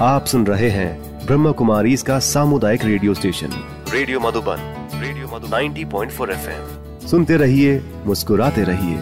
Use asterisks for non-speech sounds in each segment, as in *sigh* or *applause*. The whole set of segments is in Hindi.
आप सुन रहे हैं ब्रह्म कुमारी इसका सामुदायिक radio station. Radio Madhuban radio Madhu 90.4 FM. सुनते रहिए मुस्कुराते रहिए।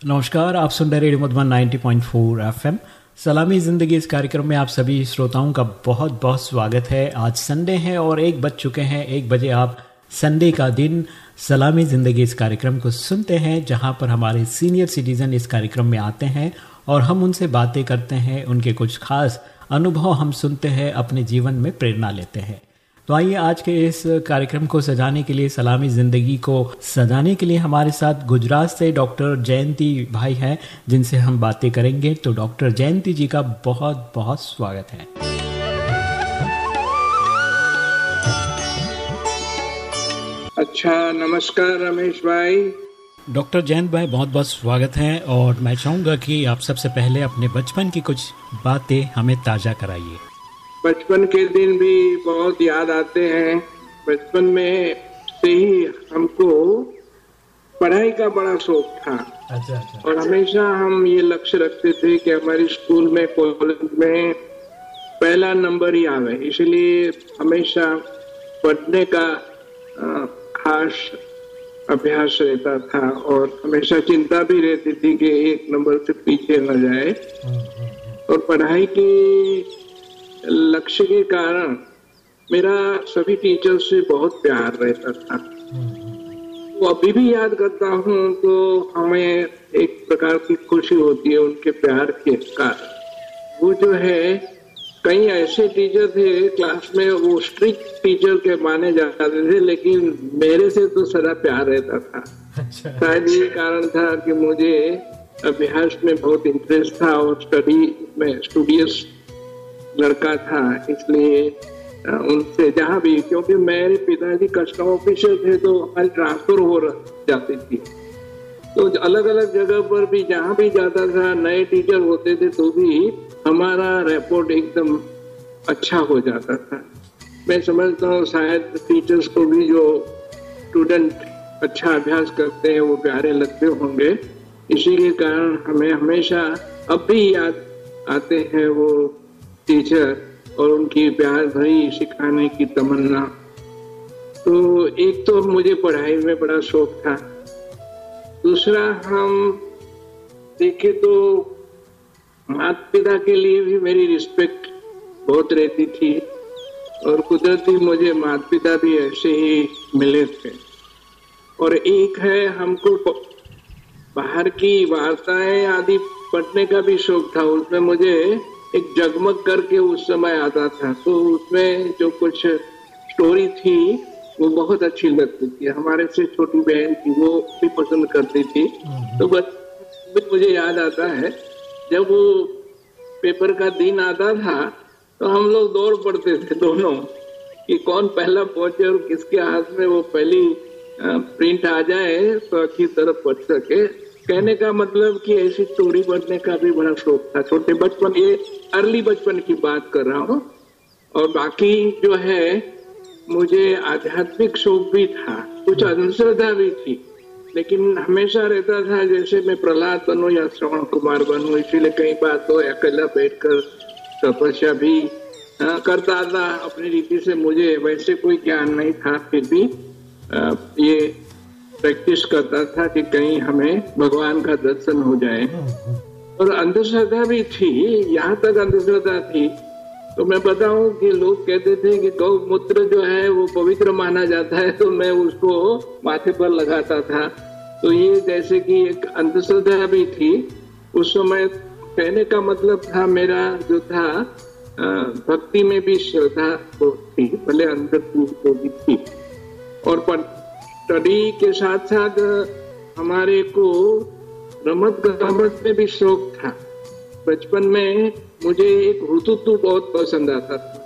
नमस्कार आप सुन रहे रेडियो मधुबन 90.4 एफएम। सलामी ज़िंदगी इस कार्यक्रम में आप सभी श्रोताओं का बहुत बहुत स्वागत है। आज संडे है और एक बज चुके हैं एक बजे आप संडे का दिन। सलामी ज़िंदगी इस कार्यक्रम को सुनते हैं जहाँ पर हमारे सीनियर सिटीज़न इस कार्यक्रम में आते हैं। और हम उनसे बातें करते हैं, उनके कुछ खास अनुभव हम सुनते हैं, अपने जीवन में प्रेरणा लेते हैं। तो आइए आज के इस कार्यक्रम को सजाने के लिए, सलामी ज़िंदगी को सजाने के लिए हमारे साथ गुजरात से डॉक्टर जयंती भाई हैं, जिनसे हम बातें करेंगे। तो डॉक्टर जयंती जी का बहुत बहुत स्वागत है। अच्छा नमस्कार रमेश भाई। डॉक्टर जयंत भाई बहुत बहुत स्वागत है और मैं चाहूँगा कि आप सबसे पहले अपने बचपन की कुछ बातें हमें ताज़ा कराइए। बचपन के दिन भी बहुत याद आते हैं। बचपन में से ही हमको पढ़ाई का बड़ा शौक था। अच्छा अच्छा। और हमेशा हम ये लक्ष्य रखते थे कि हमारे स्कूल में कॉलेज में पहला नंबर ही आवे। इसलिए हमेशा पढ़ने का खास अभ्यास रहता था और हमेशा चिंता भी रहती थी कि एक नंबर से पीछे न जाए। और पढ़ाई के लक्ष्य के कारण मेरा सभी टीचर से बहुत प्यार रहता था। वो अभी भी याद करता हूँ तो हमें एक प्रकार की खुशी होती है उनके प्यार के कारण। वो जो है कई ऐसे टीचर थे क्लास में वो स्ट्रिक्ट टीचर के माने जाते थे लेकिन मेरे से तो सदा प्यार रहता था। शायद ये कारण था कि मुझे अभ्यास में बहुत इंटरेस्ट था और स्टडी में स्टूडियस लड़का था इसलिए उनसे जहाँ भी क्योंकि मेरे पिताजी कस्टम ऑफिसर थे तो हमारी ट्रांसफ़र हो जाती थी। तो अलग अलग जगह पर भी जहाँ भी जाता था नए टीचर होते थे तो भी हमारा रिपोर्ट एकदम अच्छा हो जाता था। मैं समझता हूँ शायद टीचर्स को भी जो स्टूडेंट अच्छा अभ्यास करते हैं, वो प्यारे लगते होंगे। इसी के कारण हमें हमेशा अब भी याद आते हैं वो टीचर और उनकी प्यार भरी सिखाने की तमन्ना। तो एक तो मुझे पढ़ाई में बड़ा शौक था। दूसरा, हम देखे तो माता पिता के लिए भी मेरी रिस्पेक्ट बहुत रहती थी और कुदरती मुझे माता पिता भी ऐसे ही मिले थे। और एक है हमको बाहर की वार्ताएँ आदि पढ़ने का भी शौक था। उसमें मुझे एक जगमग करके उस समय आता था। तो उसमें जो कुछ स्टोरी थी वो बहुत अच्छी लगती थी। हमारे से छोटी बहन थी वो भी पसंद करती थी। तो बस मुझे याद आता है जब वो पेपर का दिन आता था तो हम लोग दौड़ पड़ते थे दोनों कि कौन पहला पहुँचे और किसके हाथ में वो पहली प्रिंट आ जाए तो अच्छी तरह पढ़ सके। कहने का मतलब कि ऐसी स्टोरी पढ़ने का भी बड़ा शौक था छोटे बचपन ये अर्ली बचपन की बात कर रहा हूँ। और बाकी जो है मुझे आध्यात्मिक शौक भी था कुछ अंधश्रद्धा भी थी। लेकिन हमेशा रहता था जैसे मैं प्रहलाद बनू या श्रवण कुमार बनू, इसीलिए कई बार तो अकेला बैठकर तपस्या भी करता था। अपनी रीति से मुझे वैसे कोई ज्ञान नहीं था, फिर भी ये प्रैक्टिस करता था कि कहीं हमें भगवान का दर्शन हो जाए। और अंधश्रद्धा भी थी, यहाँ तक अंधश्रद्धा थी। तो मैं बताऊँ कि लोग कहते थे कि गौमूत्र जो है वो पवित्र माना जाता है तो मैं उसको माथे पर लगाता था। तो ये जैसे कि एक अंधश्रद्धा भी थी। उस समय कहने का मतलब था, मेरा जो था भक्ति में भी श्रद्धा बहुत थी, भले अंदर तो भी थी। और स्टडी के साथ साथ हमारे को रमत गमत में भी शौक था। बचपन में मुझे एक हुतुतु बहुत पसंद आता था।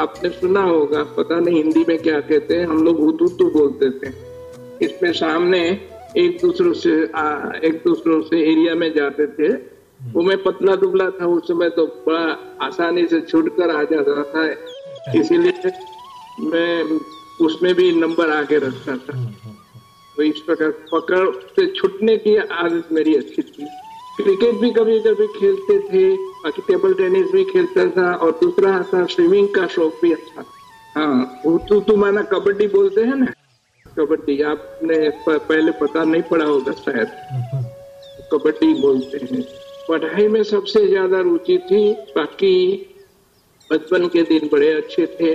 आपने सुना होगा, पता नहीं हिंदी में क्या कहते हैं, हम लोग हुतुतु बोलते थे। इसमें सामने एक दूसरों से आ, एक दूसरों से एरिया में जाते थे। वो मैं पतला दुबला था उस समय तो बड़ा आसानी से छूटकर आ जाता था। इसीलिए मैं उसमें भी नंबर आगे रखता था। तो इस प्रकार पकड़ से छुटने की आदत मेरी अच्छी थी। क्रिकेट भी कभी कभी खेलते थे बाकी टेबल टेनिस भी खेलता था और दूसरा था स्विमिंग का शौक भी अच्छा हाँ वो तो माना कबड्डी बोलते हैं ना? कबड्डी आपने पहले पता नहीं पड़ा होगा शायद। कबड्डी बोलते हैं। पढ़ाई में सबसे ज़्यादा रुचि थी बाकी बचपन के दिन बड़े अच्छे थे।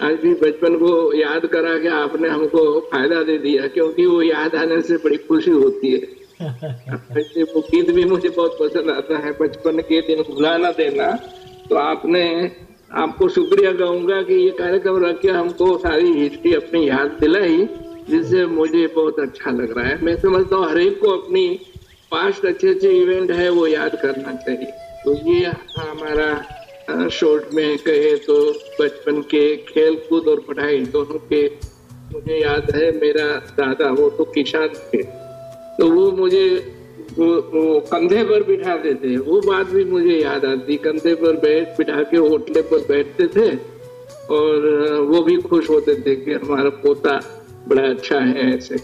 आज भी बचपन को याद करा के आपने हमको फ़ायदा दे दिया क्योंकि वो याद आने से बड़ी खुशी होती है। *laughs* वैसे वो गीत भी मुझे बहुत पसंद आता है बचपन के दिन भुला ना देना। तो आपने आपको शुक्रिया कहूँगा कि ये कार्यक्रम रख के हमको सारी हिस्ट्री अपनी याद दिलाई। जिससे मुझे बहुत अच्छा लग रहा है। मैं समझता हूँ हर एक को अपनी पास्ट अच्छे अच्छे इवेंट है वो याद करना चाहिए। तो ये हमारा शॉर्ट में कहे तो बचपन के खेल कूद और पढ़ाई दोनों के मुझे याद है। मेरा दादा वो तो किसान थे। तो वो मुझे वो, वो कंधे पर बिठा देते वो बात भी मुझे याद आती। कंधे पर बैठ बिठा के होटले पर बैठते थे और वो भी खुश होते थे कि हमारा पोता बड़ा अच्छा है ऐसे।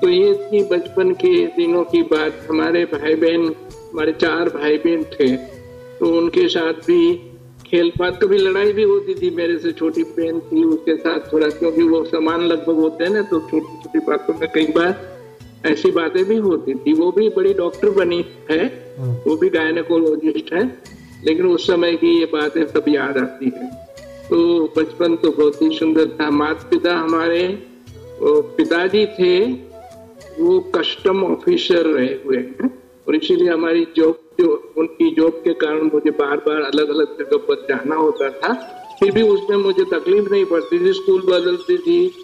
तो ये थी बचपन के दिनों की बात। हमारे भाई बहन हमारे चार भाई बहन थे तो उनके साथ भी खेल पात, कभी लड़ाई भी होती थी। मेरे से छोटी बहन थी, उसके साथ थोड़ा, क्योंकि वो समान लगभग होते हैं ना तो छोटी छोटी बातों में कई बार ऐसी बातें भी होती थी। वो भी बड़ी डॉक्टर बनी है, वो भी गायनेकोलॉजिस्ट है, लेकिन उस समय की ये बातें सब याद आती है। तो बचपन तो बहुत ही सुंदर था। माता पिता हमारे पिताजी थे वो कस्टम ऑफिसर रहे हुए हैं और इसीलिए हमारी जॉब जो उनकी जॉब के कारण मुझे बार बार अलग अलग जगह पर जाना होता था। फिर भी उसमें मुझे तकलीफ़ नहीं पड़ती थी स्कूल बदलती थी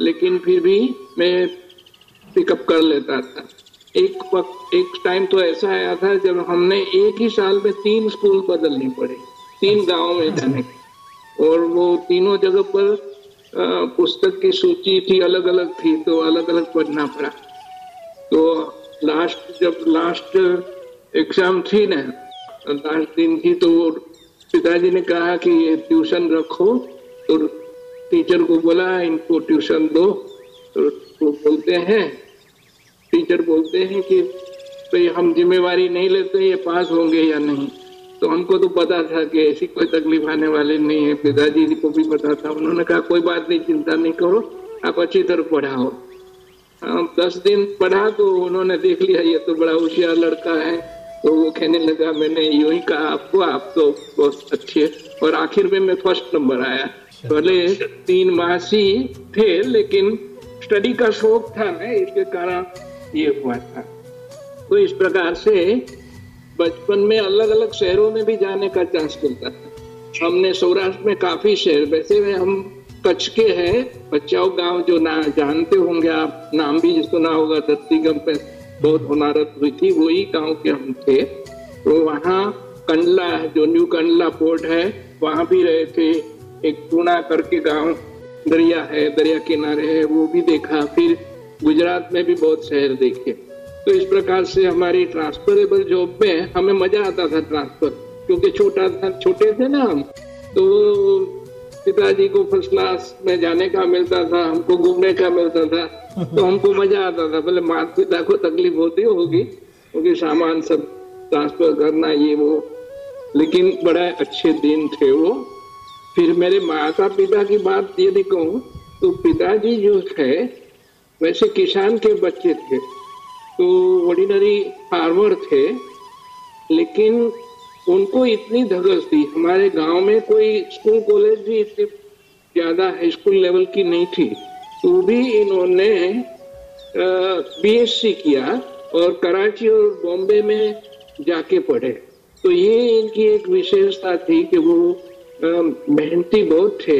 लेकिन फिर भी मैं पिकअप कर लेता था। एक वक्त एक टाइम तो ऐसा आया था जब हमने एक ही साल में तीन स्कूल बदलनी पड़े तीन गाँव में जाने और वो तीनों जगह पर पुस्तक की सूची थी अलग अलग थी तो अलग अलग पढ़ना पड़ा। तो लास्ट जब लास्ट एग्ज़ाम थी ना लास्ट दिन थी तो वो पिताजी ने कहा कि ये ट्यूशन रखो तो टीचर को बोला, इनको ट्यूशन दो। तो वो बोलते हैं टीचर बोलते हैं कि, भाई, हम जिम्मेवारी नहीं लेते, ये पास होंगे या नहीं? तो हमको तो पता था कि ऐसी कोई तकलीफ़ आने वाली नहीं है। पिताजी को भी पता था। उन्होंने कहा, कोई बात नहीं, चिंता नहीं करो, आप अच्छी तरह पढ़ाओ। दस दिन पढ़ा तो उन्होंने देख लिया, ये तो बड़ा होशियार लड़का है। तो वो कहने लगा, मैंने यू ही कहा, आपको, आप तो बहुत अच्छे और आखिर में मैं फ़र्स्ट नंबर आया। पहले तीन मासी थे, लेकिन स्टडी का शौक था ना, इसके कारण ये हुआ था। तो इस प्रकार से बचपन में अलग अलग शहरों में भी जाने का चांस मिलता था। हमने सौराष्ट्र में काफ़ी शहर, वैसे में हम कच्छ के हैं, बच्चाओं गाँव जो ना जानते होंगे आप, नाम भी सुना होगा दत्तीगम पे बहुत होनारत हुई थी, वही गाँव के हम थे। तो वहाँ कंडला जो न्यू कंडला पोर्ट है, वहाँ भी रहे थे। एक टूना करके गाँव दरिया है, दरिया किनारे है, वो भी देखा। फिर गुजरात में भी बहुत शहर देखे। तो इस प्रकार से हमारी ट्रांसफरेबल जॉब में हमें मज़ा आता था ट्रांसफ़र क्योंकि छोटा था, छोटे थे ना हम। तो पिताजी को फ़र्स्ट क्लास में जाने का मिलता था, हमको घूमने का मिलता था तो हमको मज़ा आता था। पहले माता पिता को तकलीफ़ होती होगी, क्योंकि सामान सब ट्रांसफ़र करना ये वो, लेकिन बड़े अच्छे दिन थे वो। फिर मेरे माता पिता की बात यदि कहूँ तो पिताजी जो थे वैसे किसान के बच्चे थे। तो ऑर्डिनरी फार्मर थे, लेकिन उनको इतनी धगस थी। हमारे गाँव में कोई स्कूल कॉलेज भी इतनी ज़्यादा हाई स्कूल लेवल की नहीं थी। तो भी इन्होंने बीएससी किया और कराची और बॉम्बे में जाके पढ़े। तो ये इनकी एक विशेषता थी कि वो मेहनती बहुत थे।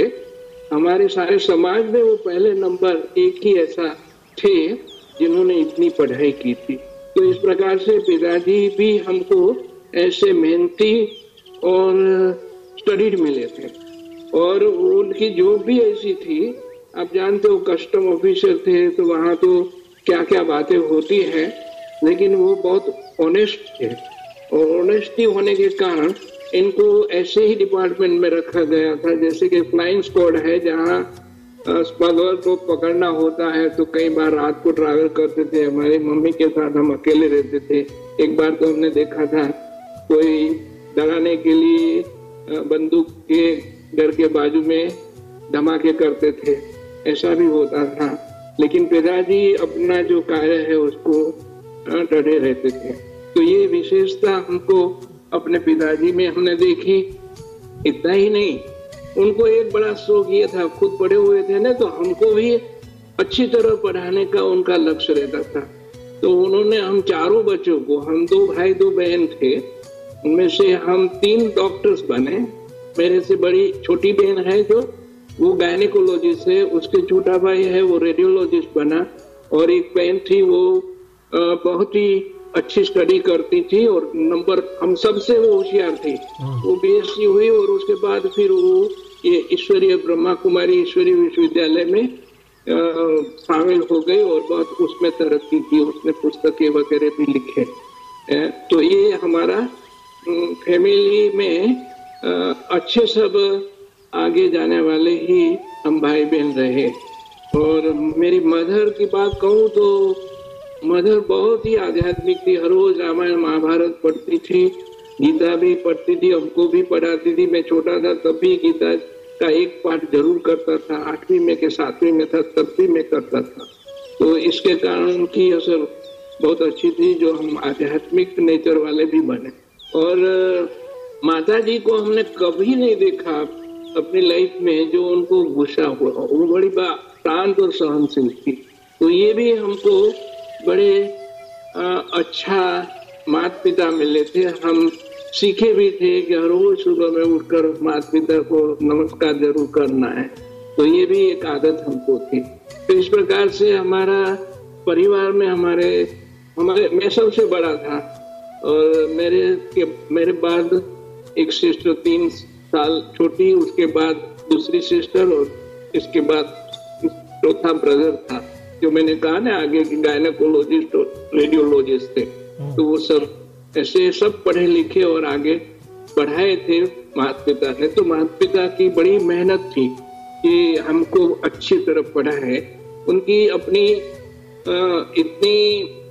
हमारे सारे समाज में वो पहले नंबर एक ही ऐसा थे। जिन्होंने इतनी पढ़ाई की थी। तो इस प्रकार से पिताजी भी हमको ऐसे मेहनती और स्टडीड मिले थे। और उनकी जॉब भी ऐसी थी। आप जानते हो कस्टम ऑफिसर थे तो वहाँ तो क्या क्या बातें होती हैं, लेकिन वो बहुत ऑनेस्ट थे। और ऑनेस्टी होने के कारण इनको ऐसे ही डिपार्टमेंट में रखा गया था, जैसे कि फ्लाइंग स्क्वाड है, जहाँ स्मगलर को पकड़ना होता है तो कई बार रात को ट्रैवल करते थे। हमारी मम्मी के साथ हम अकेले रहते थे। एक बार तो हमने देखा था, कोई डराने के लिए बंदूक के घर के बाजू में धमाके करते थे। ऐसा भी होता था। लेकिन पिताजी अपना जो कार्य है, उसको डरे रहते थे। तो ये विशेषता हमको अपने पिताजी में हमने देखी। इतना ही नहीं उनको एक बड़ा शौक ये था खुद पढ़े हुए थे ना तो हमको भी अच्छी तरह पढ़ाने का उनका लक्ष्य रहता था। तो उन्होंने हम चारों बच्चों को हम दो भाई दो बहन थे उनमें से हम तीन डॉक्टर्स बने। मेरे से बड़ी छोटी बहन है जो वो गायनिकोलॉजिस्ट है उसके छोटा भाई है वो रेडियोलॉजिस्ट बना। और एक बहन थी वो बहुत ही अच्छी स्टडी करती थी और नंबर हम सबसे वो होशियार थी। हाँ। वो बीएससी हुई और उसके बाद फिर वो ये ईश्वरीय ब्रह्मा कुमारी ईश्वरीय विश्वविद्यालय में शामिल हो गई और बहुत उसमें तरक्की की उसने पुस्तकें वगैरह भी लिखे। तो ये हमारा फैमिली में अच्छे सब आगे जाने वाले ही हम भाई बहन रहे। और मेरी मदर की बात कहूँ तो मदर बहुत ही आध्यात्मिक थी। हर रोज रामायण महाभारत पढ़ती थी। गीता भी पढ़ती थी हमको भी पढ़ाती थी। मैं छोटा था तब भी गीता का एक पाठ ज़रूर करता था। आठवीं में के सातवीं में था तब भी मैं करता था। तो इसके कारण उनकी असर बहुत अच्छी थी जो हम आध्यात्मिक नेचर वाले भी बने। और माता जी को हमने कभी नहीं देखा अपनी लाइफ में जो उनको गुस्सा हुआ। वो बड़ी शांत और सहनशील थी। तो ये भी हमको बड़े आ, अच्छा माता पिता मिले थे। हम सीखे भी थे कि हर रोज सुबह में उठकर माता पिता को नमस्कार ज़रूर करना है। तो ये भी एक आदत हमको थी। तो इस प्रकार से हमारा परिवार में हमारे हमारे मैं सबसे बड़ा था और मेरे के मेरे बाद एक सिस्टर तीन साल छोटी उसके बाद दूसरी सिस्टर और इसके बाद चौथा ब्रदर था। जो मैंने कहा ना आगे की गायनाकोलॉजिस्ट और रेडियोलॉजिस्ट थे। हाँ। तो वो सब ऐसे सब पढ़े लिखे और आगे पढ़ाए थे माता पिता ने तो माता पिता की बड़ी मेहनत थी कि हमको अच्छी तरह पढ़ा है। उनकी अपनी इतनी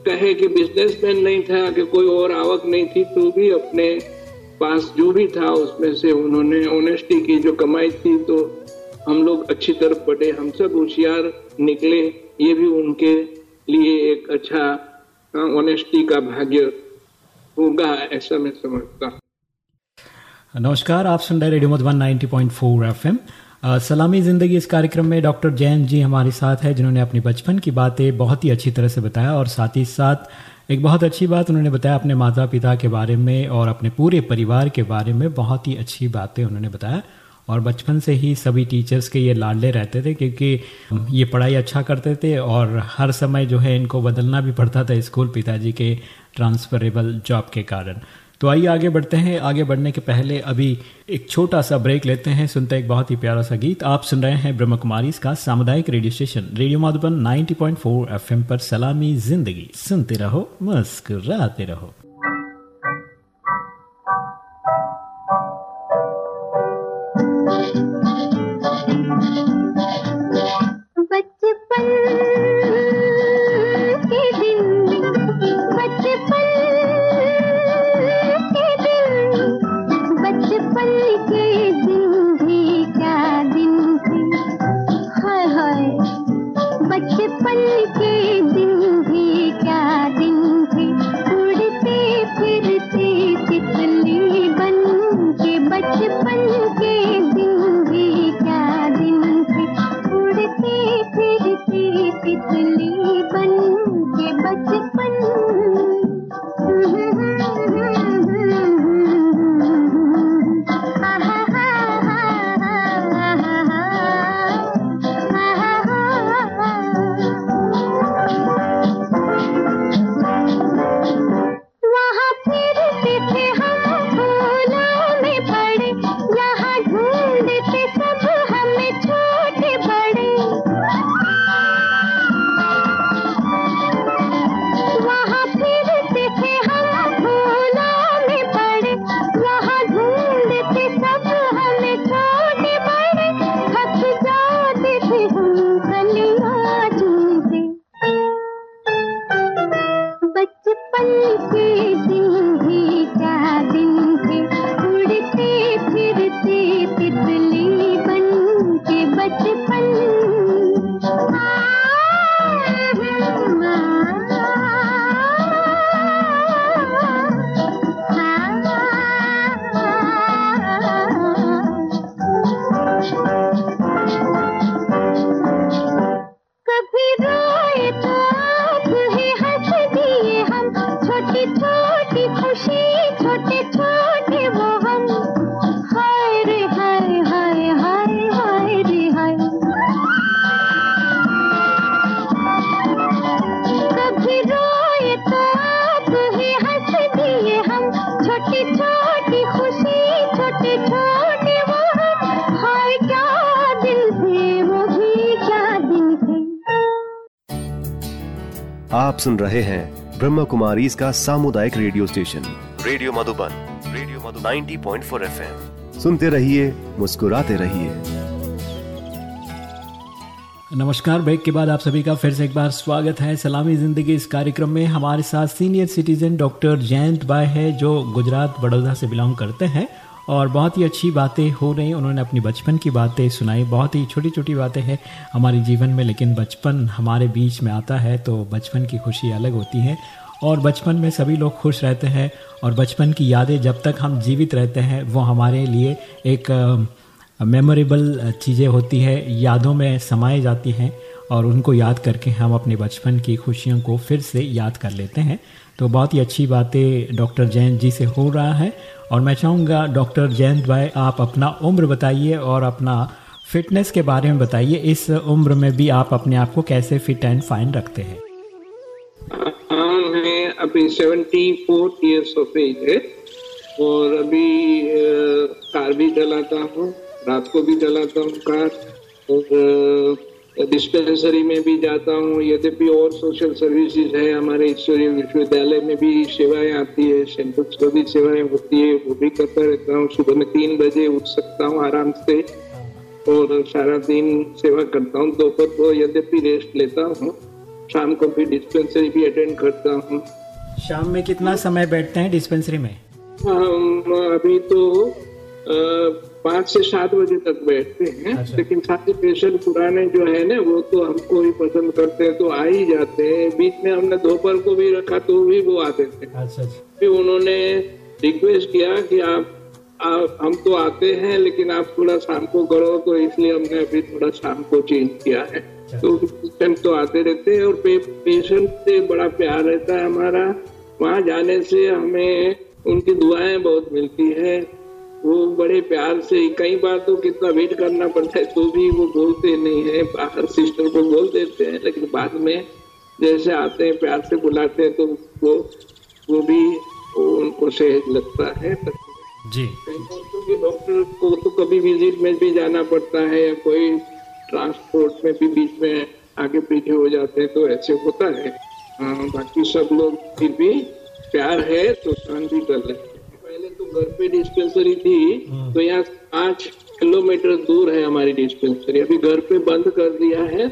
कहे कि बिजनेसमैन नहीं था, कि कोई और आवक नहीं थी तो भी अपने पास जो भी था, उसमें से उन्होंने ऑनेस्टी की, जो कमाई थी तो हम लोग अच्छी तरह पढ़े हम सब होशियार निकले, ये भी उनके लिए एक अच्छा ऑनेस्टी का भाग्य होगा, ऐसा मैं समझता नमस्कार, आप सुन रहे रेडियो मधुबन 90.4 एफएम। सलामी ज़िंदगी इस कार्यक्रम में डॉक्टर जैन जी हमारे साथ है, जिन्होंने अपनी बचपन की बातें बहुत ही अच्छी तरह से बताया और साथ ही साथ एक बहुत अच्छी बात उन्होंने बताया अपने माता पिता के बारे में और अपने पूरे परिवार के बारे में, बहुत ही अच्छी बातें उन्होंने बताया। और बचपन से ही सभी टीचर्स के ये लाडले रहते थे, क्योंकि ये पढ़ाई अच्छा करते थे और हर समय जो है इनको बदलना भी पड़ता था स्कूल पिताजी के ट्रांसफरेबल जॉब के कारण। तो आइए आगे बढ़ते हैं। आगे बढ़ने के पहले अभी एक छोटा सा ब्रेक लेते हैं। सुनते हैं एक बहुत ही प्यारा सा गीत। आप सुन रहे हैं ब्रह्म कुमारी इसका सामुदायिक radio station radio Madhuban 90.4 FM पर सलामी ज़िंदगी। सुनते रहो, मुस्कुराते रहो। आप सुन रहे हैं ब्रह्म कुमारी इसका सामुदायिक radio station. Radio Madhuban, radio Madhu 90.4 FM. सुनते रहिए, मुस्कुराते रहिए। नमस्कार, ब्रेक के बाद आप सभी का फिर से एक बार स्वागत है। सलामी ज़िंदगी इस कार्यक्रम में हमारे साथ सीनियर सिटीजन डॉक्टर जयंत बाय है, जो गुजरात बड़ौदा से बिलोंग करते हैं। और बहुत ही अच्छी बातें हो रही उन्होंने अपनी बचपन की बातें सुनाई। बहुत ही छोटी छोटी बातें हैं हमारे जीवन में, लेकिन बचपन हमारे बीच में आता है तो बचपन की खुशी अलग होती है। और बचपन में सभी लोग खुश रहते हैं और बचपन की यादें जब तक हम जीवित रहते हैं, वो हमारे लिए एक मेमोरेबल चीज़ें होती है। यादों में समाई जाती हैं और उनको याद करके हम अपने बचपन की खुशियों को फिर से याद कर लेते हैं। तो बहुत ही अच्छी बातें डॉक्टर जयंत जी से हो रहा है। और मैं चाहूँगा डॉक्टर जयंत भाई, आप अपना उम्र बताइए और अपना फिटनेस के बारे में बताइए। इस उम्र में भी आप अपने आप को कैसे फिट एंड फाइन रखते हैं? हाँ मैं अभी seventy four years of age है और अभी कार भी चलाता हूँ, रात को भी चलाता हूँ कार और डिस्पेंसरी में भी जाता हूँ। यद्यपि और सोशल सर्विसेज़ है हमारे ईश्वरीय विश्वविद्यालय में भी सेवाएँ आती है सेंटर भी सेवाएँ होती है वो भी करता रहता हूँ। सुबह में तीन बजे उठ सकता हूँ आराम से और सारा दिन सेवा करता हूँ। दोपहर को यद्यपि रेस्ट लेता हूँ। शाम को भी डिस्पेंसरी भी अटेंड करता हूँ। शाम में कितना समय बैठते हैं डिस्पेंसरी में? अभी तो पाँच से सात बजे तक बैठते हैं अच्छा। लेकिन सारे पेशेंट पुराने जो है ना वो तो हमको ही पसंद करते हैं तो आ ही जाते हैं बीच में हमने दोपहर को भी रखा तो भी वो आते थे अच्छा, अच्छा। फिर उन्होंने रिक्वेस्ट किया कि आप आप हम तो आते हैं लेकिन आप थोड़ा शाम को करो तो इसलिए हमने अभी थोड़ा शाम को चेंज किया है अच्छा। तो पेशेंट तो आते रहते हैं और पे, पेशेंट से बड़ा प्यार रहता है हमारा वहाँ जाने से हमें उनकी दुआएँ बहुत मिलती है वो बड़े प्यार से। कई बार तो कितना वेट करना पड़ता है तो भी वो बोलते नहीं है बाहर सिस्टर को बोल देते हैं लेकिन बाद में जैसे आते हैं प्यार से बुलाते हैं तो वो वो भी वो उनको सहज लगता है। जी। डॉक्टर को तो कभी विज़िट में भी जाना पड़ता है या कोई ट्रांसपोर्ट में भी बीच में आगे पीछे हो जाते हैं तो ऐसे होता है। आ, हाँ, बाकी सब लोग फिर भी प्यार है तो शांति कर लेते तो घर पे डिस्पेंसरी थी हाँ। तो यहाँ पाँच किलोमीटर दूर है हमारी डिस्पेंसरी अभी घर पे बंद कर दिया है।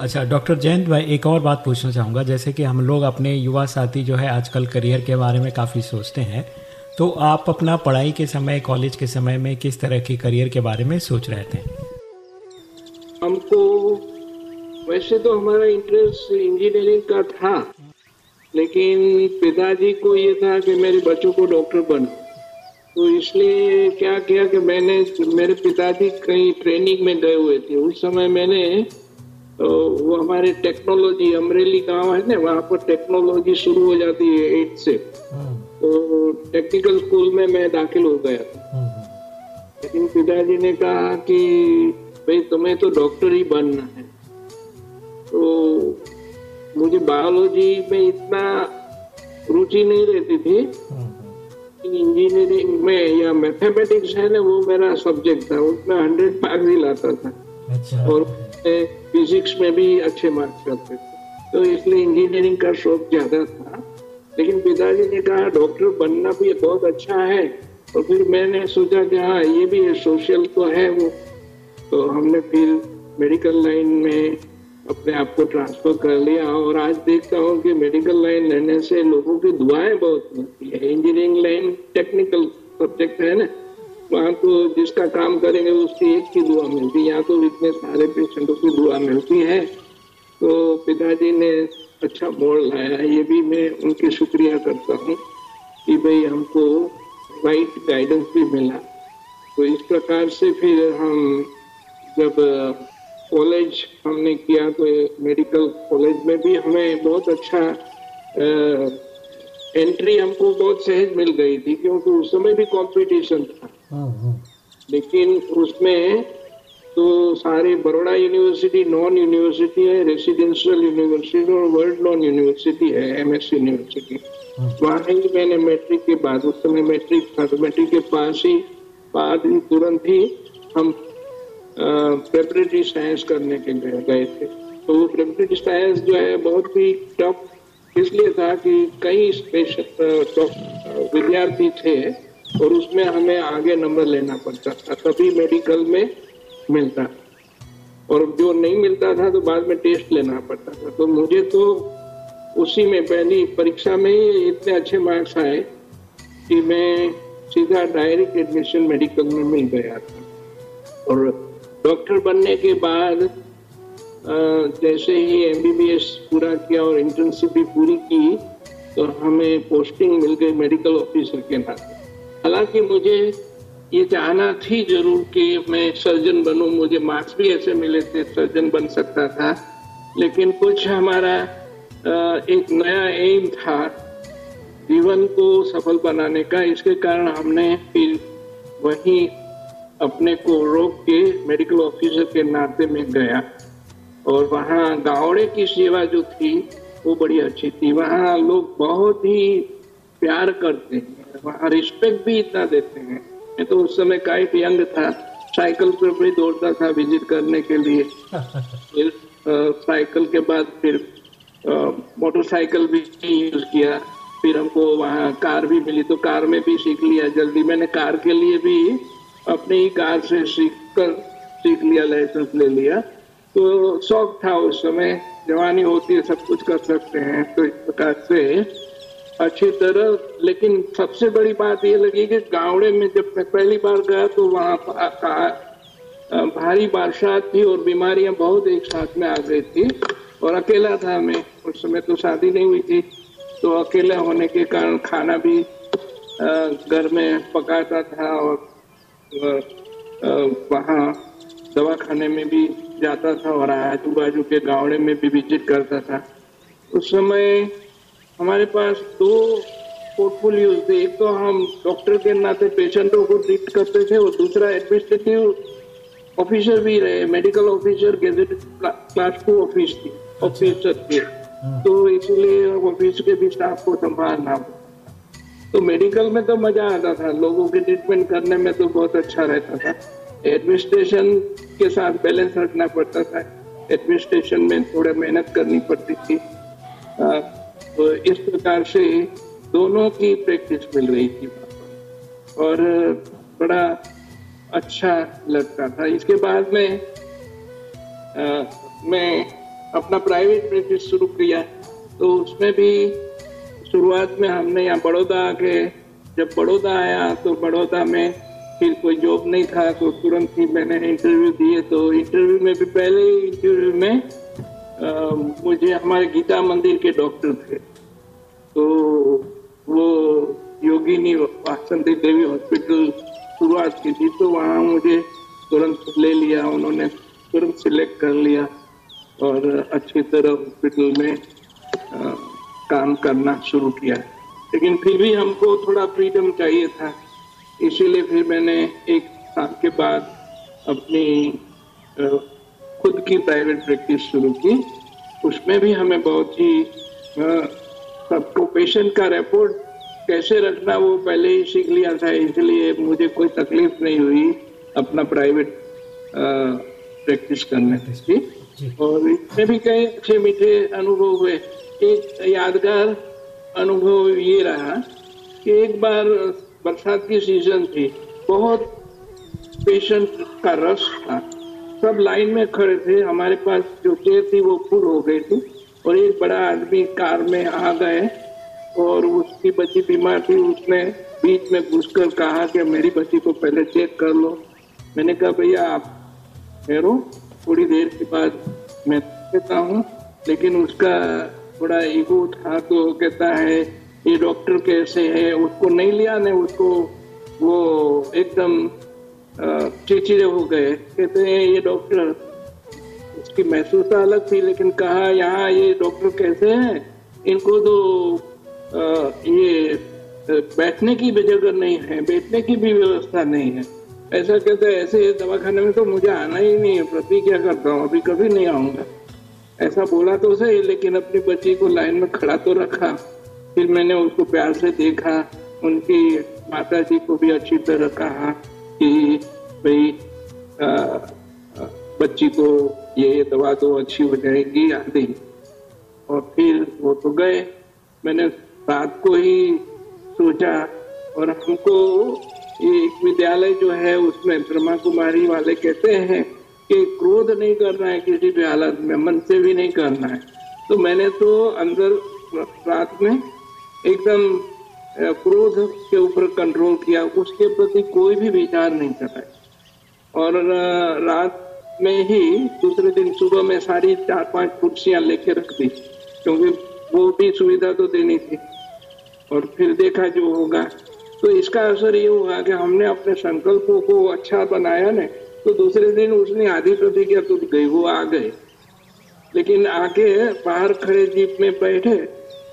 अच्छा डॉक्टर जयंत भाई एक और बात पूछना चाहूँगा। जैसे कि हम लोग अपने युवा साथी जो है आजकल करियर के बारे में काफ़ी सोचते हैं तो आप अपना पढ़ाई के समय कॉलेज के समय में किस तरह के करियर के बारे में सोच रहे थे? हमको वैसे तो हमारा इंटरेस्ट इंजीनियरिंग का था लेकिन पिताजी को ये था कि मेरे बच्चों को डॉक्टर बन तो इसलिए क्या किया कि मैंने, मेरे पिताजी कहीं ट्रेनिंग में गए हुए थे। उस समय मैंने तो वो हमारे टेक्नोलॉजी अमरेली गाँव है ना, वहाँ पर टेक्नोलॉजी शुरू हो जाती है एट से। तो टेक्निकल स्कूल में मैं दाखिल हो गया। लेकिन पिताजी ने कहा कि, भाई, तुम्हें तो डॉक्टर ही बनना है। तो मुझे बायोलॉजी में इतना रुचि नहीं रहती थी। इंजीनियरिंग में या मैथमेटिक्स है ना वो मेरा सब्जेक्ट था उसमें हंड्रेड मार्क्स ही लाता था। अच्छा। और फिजिक्स में भी अच्छे मार्क्स करते थे। तो इसलिए इंजीनियरिंग का शौक ज़्यादा था। लेकिन पिताजी ने कहा डॉक्टर बनना भी बहुत अच्छा है। और फिर मैंने सोचा कि हाँ ये भी है सोशल तो है वो। तो हमने फिर मेडिकल लाइन में अपने आप को ट्रांसफ़र कर लिया और आज देखता हूँ कि मेडिकल लाइन लेने से लोगों की दुआएँ बहुत मिलती है। इंजीनियरिंग लाइन टेक्निकल सब्जेक्ट है ना? वहाँ तो जिसका काम करेंगे उसकी एक की दुआ मिलती है। यहाँ तो इतने सारे पेशेंटों की दुआ मिलती है। तो पिताजी ने अच्छा मोड़ लाया ये भी मैं उनकी शुक्रिया करता हूँ कि भाई हमको राइट गाइडेंस भी मिला। तो इस प्रकार से फिर हम जब कॉलेज हमने किया तो मेडिकल कॉलेज में भी हमें बहुत अच्छा आ, एंट्री हमको बहुत सहज मिल गई थी क्योंकि उस समय भी कंपटीशन था। हाँ, हाँ। लेकिन उसमें तो सारे बड़ोड़ा यूनिवर्सिटी नॉन यूनिवर्सिटी है रेसिडेंशियल यूनिवर्सिटी और वर्ल्ड नॉन यूनिवर्सिटी है एम एस यूनिवर्सिटी वहाँ ही मैंने मैट्रिक के बाद उस समय मैट्रिक था तो मैट्रिक के पास ही बाद ही तुरंत ही हम प्रेपरेटरी साइंस करने के लिए गए थे। तो वो प्रेपरेटरी साइंस जो है, बहुत ही टफ इसलिए था कि कई स्पेशल विद्यार्थी थे और उसमें हमें आगे नंबर लेना पड़ता था। तभी मेडिकल में मिलता और जो नहीं मिलता था तो बाद में टेस्ट लेना पड़ता था। तो मुझे तो उसी में, पहली परीक्षा में ही इतने अच्छे मार्क्स आए कि मैं सीधा डायरेक्ट एडमिशन मेडिकल में मिल गया था। और डॉक्टर बनने के बाद जैसे ही एमबीबीएस पूरा किया और इंटर्नशिप भी पूरी की तो हमें पोस्टिंग मिल गई मेडिकल ऑफिसर के नाते हालाँकि मुझे ये चाहना थी ज़रूर कि मैं सर्जन बनूं, मुझे मार्क्स भी ऐसे मिले थे सर्जन बन सकता था। लेकिन कुछ हमारा एक नया एम था जीवन को सफल बनाने का। इसके कारण हमने फिर वही अपने को रोक के मेडिकल ऑफिसर के नाते में गया। और वहाँ गावड़े की सेवा जो थी, वो बड़ी अच्छी थी। वहाँ लोग बहुत ही प्यार करते हैं। वहाँ रिस्पेक्ट भी इतना देते हैं। मैं तो उस समय काफ़ी यंग था साइकिल पर भी दौड़ता था विज़िट करने के लिए। फिर साइकिल के बाद फिर मोटरसाइकिल भी यूज़ किया। फिर हमको वहाँ कार भी मिली तो कार में भी सीख लिया। जल्दी मैंने कार के लिए भी अपनी ही कार से सीख कर सीख लिया लाइसेंस ले लिया। तो शौक था उस समय। जवानी होती है, सब कुछ कर सकते हैं। तो इस प्रकार से अच्छी तरह, लेकिन सबसे बड़ी बात ये लगी कि गावड़े में जब मैं पहली बार गया तो वहाँ भारी बरसात थी और बीमारियाँ बहुत एक साथ में आ गई थी। और अकेला था मैं। उस समय तो शादी नहीं हुई थी। तो अकेले होने के कारण खाना भी घर में पकाता था और वहाँ दवाखाने में भी जाता था और आजू बाजू के गावड़े में भी विज़िट करता था। उस समय हमारे पास दो पोर्टफोलियो थे। एक तो हम डॉक्टर के नाते पेशेंटों को ट्रीट करते थे और दूसरा एडमिनिस्ट्रेटिव ऑफिसर भी रहे। Medical officer gazetted class two office थी। ऑफिसर थे तो इसलिए ऑफ़िस के भी स्टाफ को संभालना तो मेडिकल में तो मज़ा आता था। लोगों के ट्रीटमेंट करने में तो बहुत अच्छा रहता था। एडमिनिस्ट्रेशन के साथ बैलेंस रखना पड़ता था। एडमिनिस्ट्रेशन में थोड़ा मेहनत करनी पड़ती थी। अ, तो इस प्रकार से दोनों की प्रैक्टिस मिल रही थी। और बड़ा अच्छा लगता था। इसके बाद में अ, मैं अपना प्राइवेट प्रैक्टिस शुरू किया। तो उसमें भी शुरुआत में हमने यहाँ बड़ौदा आके जब बड़ौदा आया तो बड़ौदा में फिर कोई जॉब नहीं था तो तुरंत ही मैंने इंटरव्यू दिए। तो इंटरव्यू में भी पहले ही इंटरव्यू में अ, मुझे हमारे गीता मंदिर के डॉक्टर थे। तो वो योगिनी वासंती देवी हॉस्पिटल शुरुआत की थी तो वहाँ मुझे तुरंत ले लिया उन्होंने तुरंत सिलेक्ट कर लिया और अच्छी तरह हॉस्पिटल में अ, काम करना शुरू किया। लेकिन फिर भी हमको थोड़ा फ्रीडम चाहिए था। इसीलिए फिर मैंने एक साल के बाद अपनी खुद की प्राइवेट प्रैक्टिस शुरू की। उसमें भी हमें बहुत ही सबको पेशेंट का रिपोर्ट कैसे रखना वो पहले ही सीख लिया था। इसलिए मुझे कोई तकलीफ़ नहीं हुई अपना प्राइवेट प्रैक्टिस करने की और इसमें भी कई अच्छे मीठे अनुभव हुए। एक यादगार अनुभव ये रहा कि एक बार बरसात की सीज़न थी, बहुत पेशेंट का रश था। सब लाइन में खड़े थे, हमारे पास जो चेयर थी वो फुल हो गई थी और एक बड़ा आदमी कार में आ गए और उसकी बच्ची बीमार थी। उसने बीच में घुसकर कहा कि मेरी बच्ची को पहले चेक कर लो। मैंने कहा, भैया, आप ठहरो, थोड़ी देर के बाद मैं देता हूँ। लेकिन उसका बड़ा ईगो था तो कहता है ये डॉक्टर कैसे है? उसको नहीं लिया ने उसको वो एकदम चिड़चिड़े हो गए। कहते हैं ये डॉक्टर। उसकी महसूस अलग थी लेकिन कहा यहाँ ये डॉक्टर कैसे हैं? इनको तो अ, ये बैठने की भी जगह नहीं है बैठने की भी व्यवस्था नहीं है। ऐसा कहते हैं ऐसे दवाखाने में तो मुझे आना ही नहीं है प्रतिज्ञा करता हूँ? अभी कभी नहीं आऊँगा। ऐसा बोला तो सही, लेकिन अपनी बच्ची को लाइन में खड़ा तो रखा। फिर मैंने उसको प्यार से देखा, उनकी माता जी को भी अच्छी तरह कहा कि भाई बच्ची को ये दवा दो अच्छी हो जाएगी आदि और फिर वो तो गए। मैंने रात को ही सोचा और हमको ये एक विद्यालय जो है, उसमें ब्रह्मा कुमारी वाले कहते हैं कि क्रोध नहीं करना है, किसी भी हालत में, मन से भी नहीं करना है। तो मैंने तो अंदर रात में एकदम क्रोध के ऊपर कंट्रोल किया, उसके प्रति कोई भी विचार नहीं करा और रात में ही दूसरे दिन सुबह में सारी चार पाँच कुर्सियाँ लेके रख दी, क्योंकि वो भी सुविधा तो देनी थी। और फिर देखा जो होगा। तो इसका असर ये हुआ कि हमने अपने संकल्पों को अच्छा बनाया ना तो दूसरे दिन उसने आधी प्रतिज्ञा टूट गई वो आ गए। लेकिन आके बाहर खड़े जीप में बैठे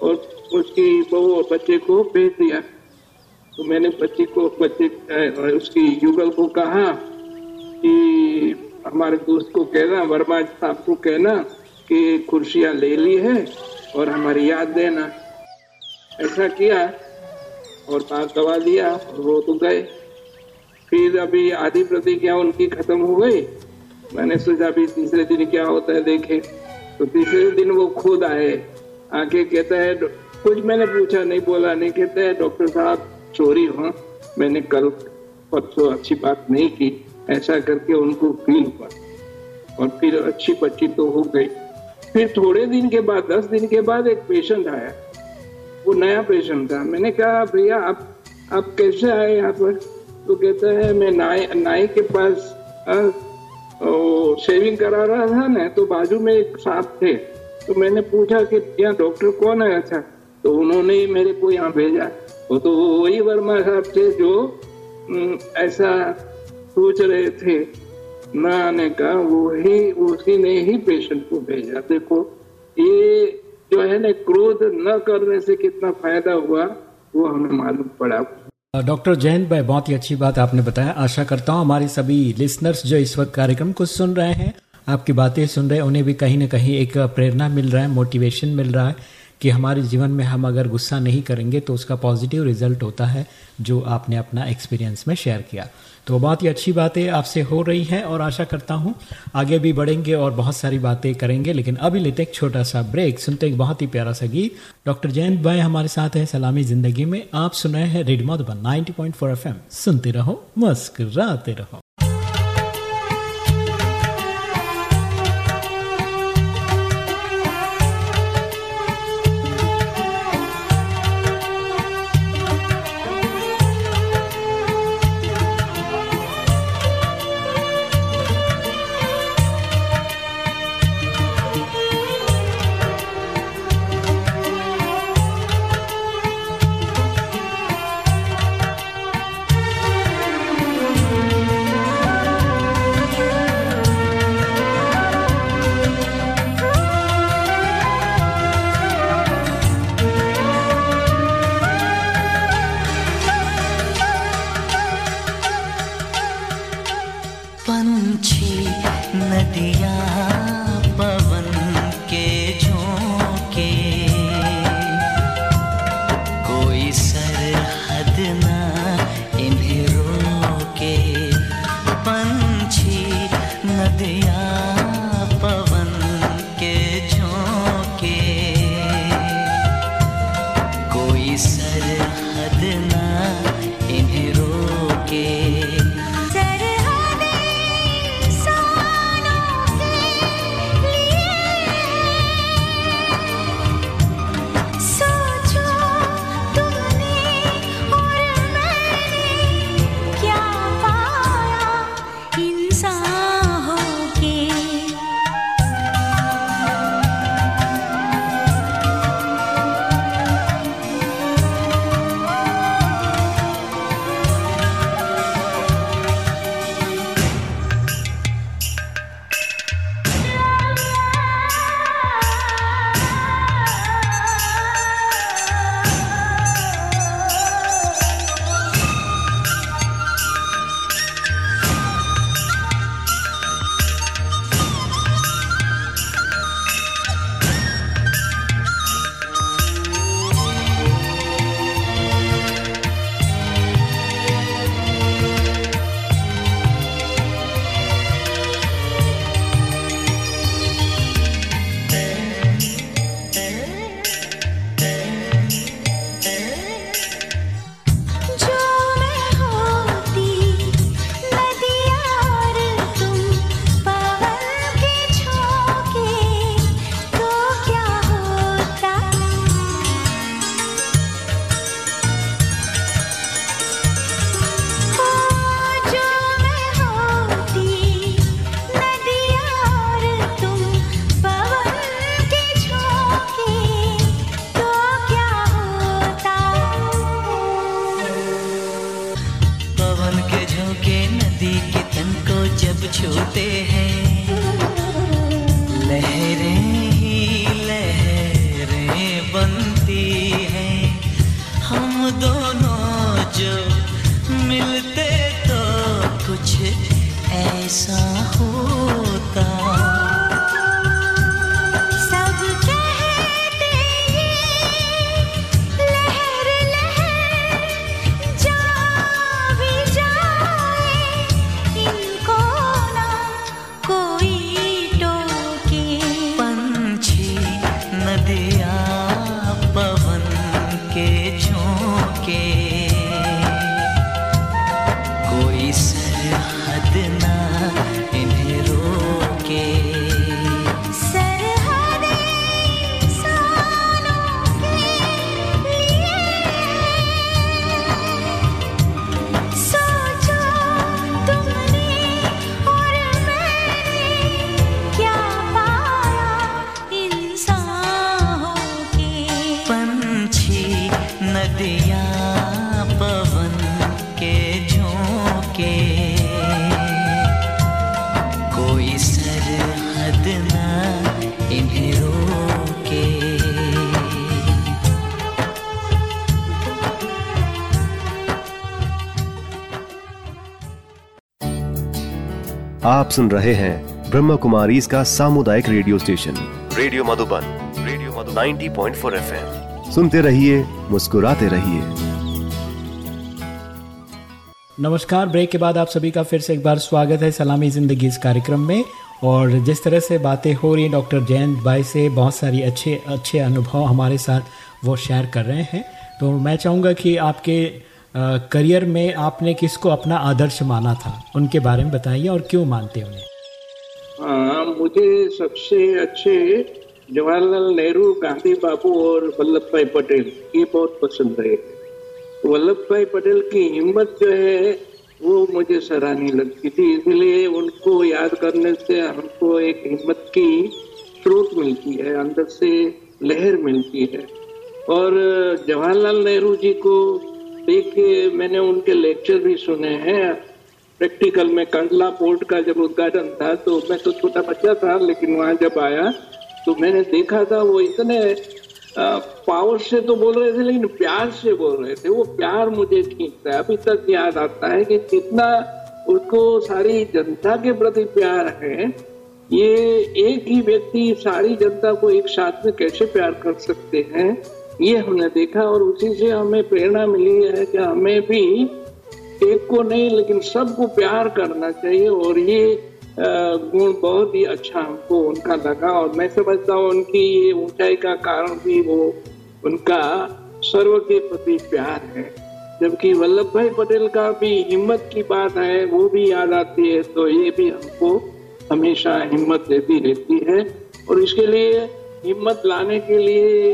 और उसकी बहू और बच्चे को भेज दिया। तो मैंने बच्चे को, बच्चे उसकी युगल को कहा कि हमारे दोस्त को कहना, वर्मा साहब को कहना कि कुर्सियाँ ले ली है और हमारी याद देना। ऐसा किया और पास दवा दिया और वो तो गए। फिर अभी आधी प्रतिज्ञा उनकी खत्म हो गई। मैंने सोचा अभी तीसरे दिन क्या होता है देखे। तो तीसरे दिन वो खुद आए। आके कहता है कुछ मैंने पूछा, नहीं बोला, नहीं कहता है, डॉक्टर साहब, चोरी हाँ मैंने कल परसों अच्छी बात नहीं की। ऐसा करके उनको फील हुआ। और फिर अच्छी बच्ची तो हो गई। फिर थोड़े दिन के बाद, दस दिन के बाद एक पेशेंट आया। वो नया पेशेंट था। मैंने कहा, भैया, आप आप कैसे आए यहाँ पर? तो कहता है मैं नाई नाई के पास आ, ओ, शेविंग करा रहा था ना तो बाजू में एक साहब थे। तो मैंने पूछा कि यहाँ डॉक्टर कौन आया था तो उन्होंने ही मेरे को यहाँ भेजा। वो तो वही वर्मा साहब थे जो हम्म, ऐसा सोच रहे थे। न आने का वो ही उसी ने ही पेशेंट को भेजा। देखो ये जो है ना क्रोध न करने से कितना फ़ायदा हुआ वो हमें मालूम पड़ा। डॉक्टर जयंत भाई, बहुत ही अच्छी बात आपने बताया। आशा करता हूँ हमारे सभी लिसनर्स जो इस वक्त कार्यक्रम को सुन रहे हैं, आपकी बातें सुन रहे हैं, उन्हें भी कहीं ना कहीं एक प्रेरणा मिल रहा है मोटिवेशन मिल रहा है कि हमारे जीवन में हम अगर गुस्सा नहीं करेंगे तो उसका पॉजिटिव रिज़ल्ट होता है, जो आपने अपना एक्सपीरियंस में शेयर किया। तो बहुत ही अच्छी बातें आपसे हो रही हैं और आशा करता हूँ आगे भी बढ़ेंगे और बहुत सारी बातें करेंगे, लेकिन अभी लेते एक छोटा सा ब्रेक सुनते एक बहुत ही प्यारा सा गीत। डॉक्टर जयंत भाई हमारे साथ है सलामी ज़िंदगी में। आप सुनाए हैं मधुबन 90.4 एफएम। सुनते रहो मस्क रहो। सुन रहे हैं ब्रह्म कुमारी इसका सामुदायिक radio station. Radio Madhuban radio Madhuban. 90.4 FM. सुनते रहिए, मुस्कुराते रहिए। नमस्कार, ब्रेक के बाद आप सभी का फिर से एक बार स्वागत है सलामी ज़िंदगी इस कार्यक्रम में। और जिस तरह से बातें हो रही हैं, डॉक्टर जयंत भाई से बहुत सारी अच्छे अच्छे अनुभव हमारे साथ वो शेयर कर रहे हैं। तो मैं चाहूँगा कि आपके करियर में आपने किसको अपना आदर्श माना था? उनके बारे में बताइए और क्यों मानते उन्हें? हाँ मुझे सबसे अच्छे जवाहरलाल नेहरू, गांधी बाबू और वल्लभ भाई पटेल, ये बहुत पसंद रहे। वल्लभ भाई पटेल की हिम्मत जो है, वो मुझे सराहनीय लगती थी। इसलिए उनको याद करने से हमको एक हिम्मत की स्रोत मिलती है, अंदर से लहर मिलती है। और जवाहरलाल नेहरू जी को देख मैंने उनके लेक्चर भी सुने हैं। प्रैक्टिकल में कंडला पोर्ट का जब उद्घाटन था तो मैं तो छोटा बच्चा था, लेकिन वहाँ जब आया तो मैंने देखा था वो इतने पावर से तो बोल रहे थे, लेकिन प्यार से बोल रहे थे। वो प्यार मुझे खींचता है। अभी तक याद आता है कि कितना उसको सारी जनता के प्रति प्यार है। ये एक ही व्यक्ति सारी जनता को एक साथ में कैसे प्यार कर सकते हैं? ये हमने देखा और उसी से हमें प्रेरणा मिली है कि हमें भी एक को नहीं, लेकिन सबको प्यार करना चाहिए और ये गुण बहुत ही अच्छा हमको उनका लगा और मैं समझता हूँ उनकी ये ऊंचाई का कारण भी वो उनका सर्व के प्रति प्यार है। जबकि वल्लभ भाई पटेल का भी हिम्मत की बात है, वो भी याद आती है तो ये भी हमको हमेशा हिम्मत देती रहती है। और इसके लिए हिम्मत लाने के लिए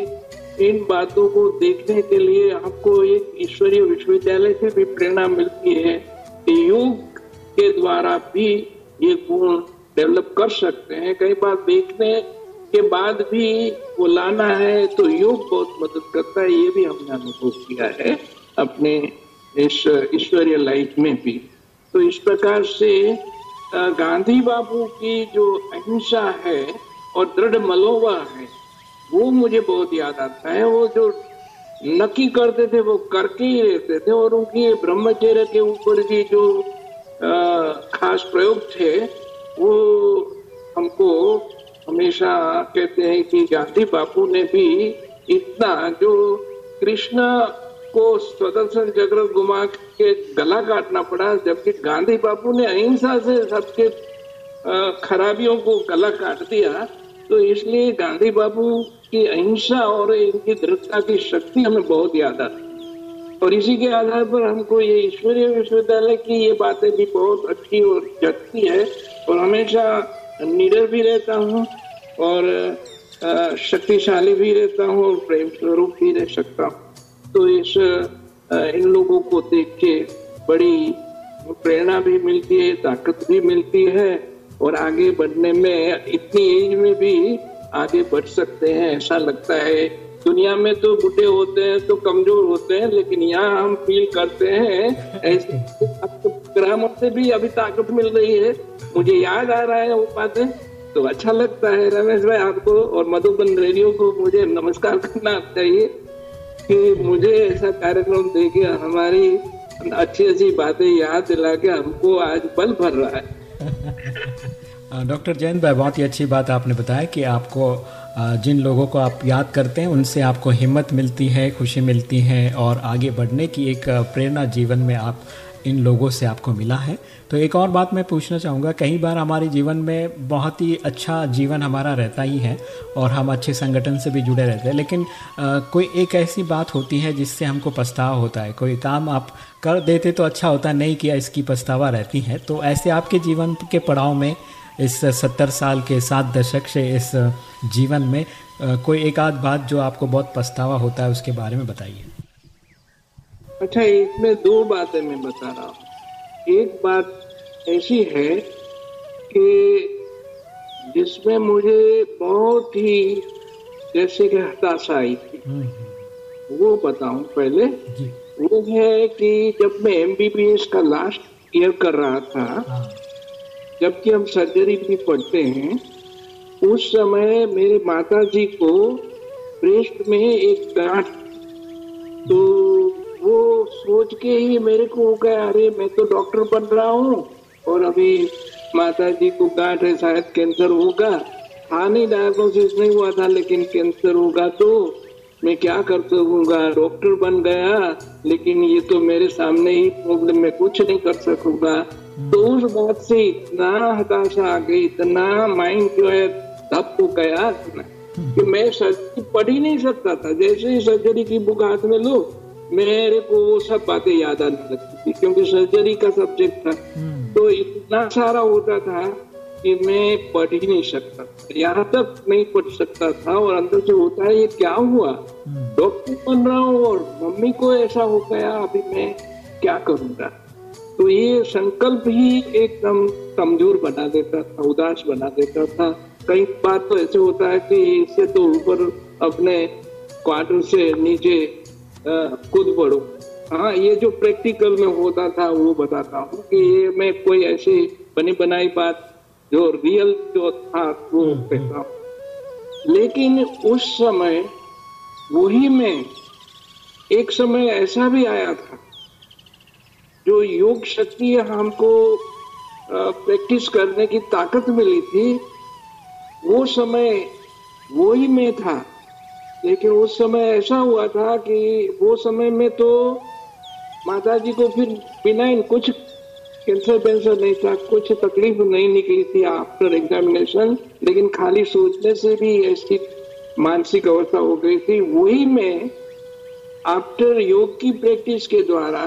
इन बातों को देखने के लिए हमको एक ईश्वरीय विश्वविद्यालय से भी प्रेरणा मिलती है कि योग के द्वारा भी ये गुण डेवलप कर सकते हैं। कई बार देखने के बाद भी वो लाना है तो योग बहुत मदद करता है, ये भी हमने अनुभव किया है अपने इस ईश्वरीय लाइफ में भी। तो इस प्रकार से गांधी बाबू की जो अहिंसा है और दृढ़ मलोवा है वो मुझे बहुत याद आता है। वो जो नक्की करते थे वो करके ही रहते थे और उनकी ब्रह्मचर्य के ऊपर भी जो अ, खास प्रयोग थे वो हमको हमेशा कहते हैं कि गांधी बापू ने भी इतना जो कृष्ण को स्वतंत्र चक्र घुमा के गला काटना पड़ा जबकि गांधी बापू ने अहिंसा से सबके खराबियों को गला काट दिया। तो इसलिए गांधी बाबू की अहिंसा और इनकी दृढ़ता की शक्ति हमें बहुत याद आती और इसी के आधार पर हमको ये ईश्वरीय विश्वविद्यालय की ये बातें भी बहुत अच्छी और जगती है। और हमेशा निडर भी रहता हूँ और शक्तिशाली भी रहता हूँ और प्रेम स्वरूप भी रह सकता हूँ। तो इस इन लोगों को देख के बड़ी प्रेरणा भी मिलती है, ताकत भी मिलती है। और आगे बढ़ने में इतनी एज में भी आगे बढ़ सकते हैं, ऐसा लगता है। दुनिया में तो बूढ़े होते हैं तो कमज़ोर होते हैं, लेकिन यहाँ हम फील करते हैं, ऐसे तो ग्रामों से भी अभी ताकत मिल रही है। मुझे याद आ रहा है वो बातें तो अच्छा लगता है रमेश भाई आपको और मधुबन रेडियो को मुझे नमस्कार करना चाहिए कि मुझे ऐसा कार्यक्रम देके हमारी अच्छी अच्छी बातें याद दिला के हमको आज बल भर रहा है। *laughs* डॉक्टर जयंत भाई, बहुत ही अच्छी बात आपने बताया कि आपको जिन लोगों को आप याद करते हैं, उनसे आपको हिम्मत मिलती है, खुशी मिलती है और आगे बढ़ने की एक प्रेरणा जीवन में आप इन लोगों से आपको मिला है। तो एक और बात मैं पूछना चाहूँगा कई बार हमारे जीवन में बहुत ही अच्छा जीवन हमारा रहता ही है और हम अच्छे संगठन से भी जुड़े रहते हैं लेकिन अ, कोई एक ऐसी बात होती है जिससे हमको पछतावा होता है। कोई काम आप कर देते तो अच्छा होता नहीं किया इसकी पछतावा रहती है। तो ऐसे आपके जीवन के पड़ाव में इस सत्तर साल के सात दशक से इस जीवन में कोई एक आध बात जो आपको बहुत पछतावा होता है उसके बारे में बताइए। अच्छा इसमें दो बातें मैं बता रहा हूँ। एक बात ऐसी है कि जिसमें मुझे बहुत ही जैसे कि हताशा आई थी। वो बताऊँ पहले। वो है कि जब मैं एमबीबीएस का लास्ट ईयर कर रहा था हाँ। जबकि हम सर्जरी भी पढ़ते हैं उस समय मेरे माता जी को ब्रेस्ट में एक गांठ तो वो सोच के ही मेरे को हो गया अरे, मैं तो डॉक्टर बन रहा हूँ और अभी माता जी को गांठ है, शायद कैंसर होगा। हाँ नहीं डायग्नोसिस नहीं हुआ था, लेकिन कैंसर होगा तो मैं क्या कर सकूँगा? डॉक्टर बन गया, लेकिन ये तो मेरे सामने ही प्रॉब्लम में कुछ नहीं कर सकूँगा। तो उस बात से इतना हताशा आ गई, इतना माइंड जो है धप हो गया। कि मैं सर्जरी पढ़ ही नहीं सकता था। जैसे ही सर्जरी की बुक हाथ में लो मेरे को वो सब बातें याद आने लगती थी क्योंकि सर्जरी का सब्जेक्ट था। तो इतना सारा होता था कि मैं पढ़ ही नहीं सकता यहाँ तक नहीं पढ़ सकता था और अंदर से होता है ये क्या हुआ? डॉक्टर बन रहा हूँ और मम्मी को ऐसा हो गया अभी मैं क्या करूँगा? तो ये संकल्प ही एकदम कमज़ोर बना देता था उदास बना देता था। कई बार तो ऐसे होता है कि इससे तो ऊपर अपने क्वार्टर से नीचे कूद पड़ो हाँ ये जो प्रैक्टिकल में होता था वो बताता हूँ कि ये मैं कोई ऐसी बनी बनाई बात जो रियल जो था वो कहता हूँ। लेकिन उस समय वही में एक समय ऐसा भी आया था जो योग शक्ति हमको प्रैक्टिस करने की ताकत मिली थी वो समय वो ही में था लेकिन उस समय ऐसा हुआ था कि वो समय में तो माता जी को फिर बिना इन कुछ कैंसर वैंसर नहीं था, कुछ तकलीफ़ नहीं निकली थी आफ्टर एग्जामिनेशन लेकिन खाली सोचने से भी ऐसी मानसिक अवस्था हो गई थी। वही में आफ्टर योग की प्रैक्टिस के द्वारा